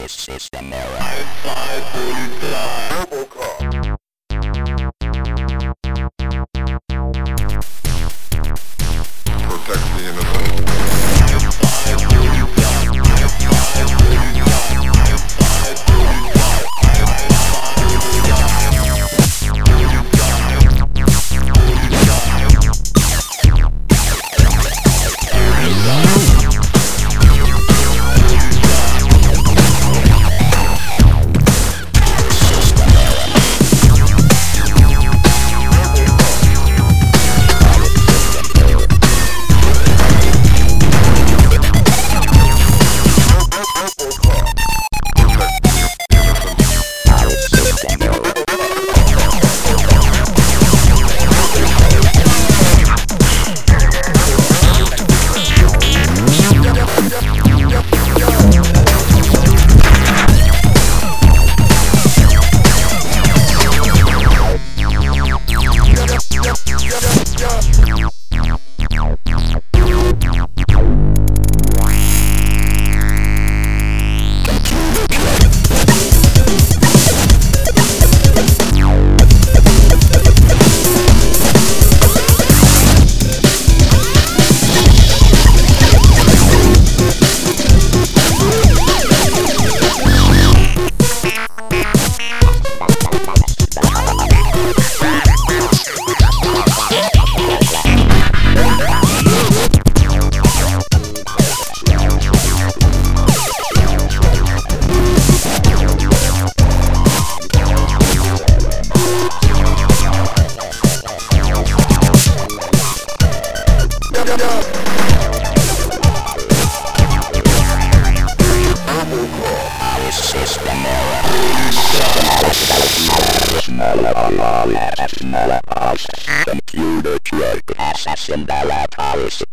This system error. Protect Computer check. Assassin Bellator.